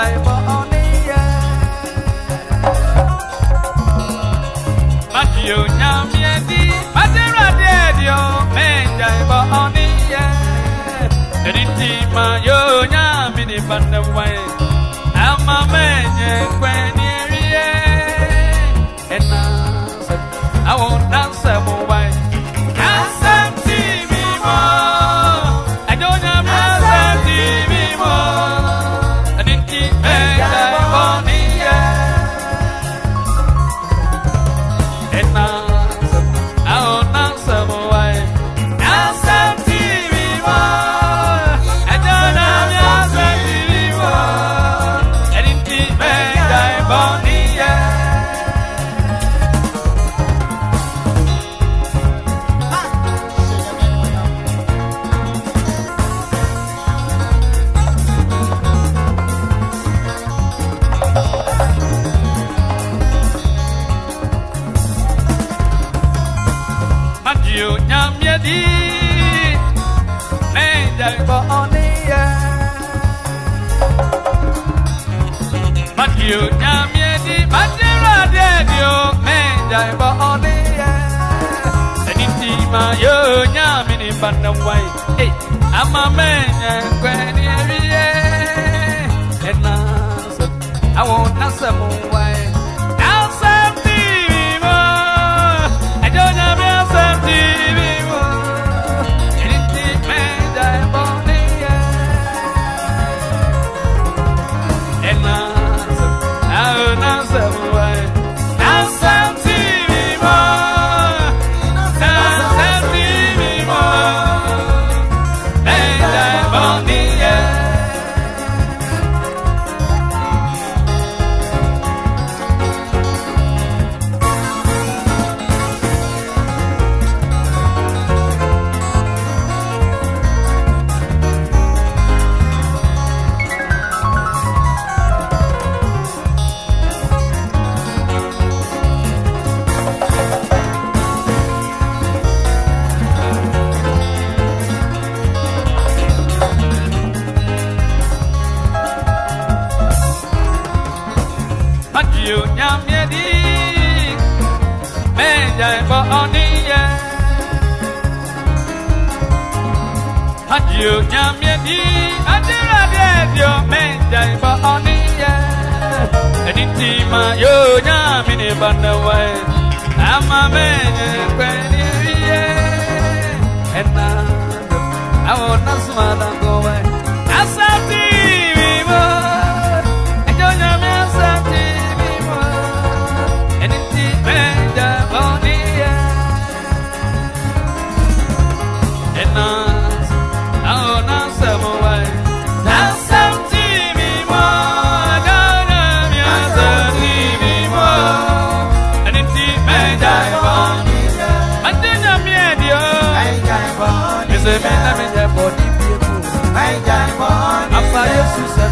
i'm Maracaibo. Nyamye di me dai bo oni ya Matthew nyamye di Matira de dio me dai bo oni ya Eniti ma yo nyami ni banda wai hey ama me kwe ni ewie ena so answer mo wai Matthew nyamye di me jai bo oni ye Matthew nyamye di adira de dio me jai bo oni ye ma yo ni banda wai ama me ye Ena awo nasma da go wai Asati Say me na me the body people. My time on. After Jesus.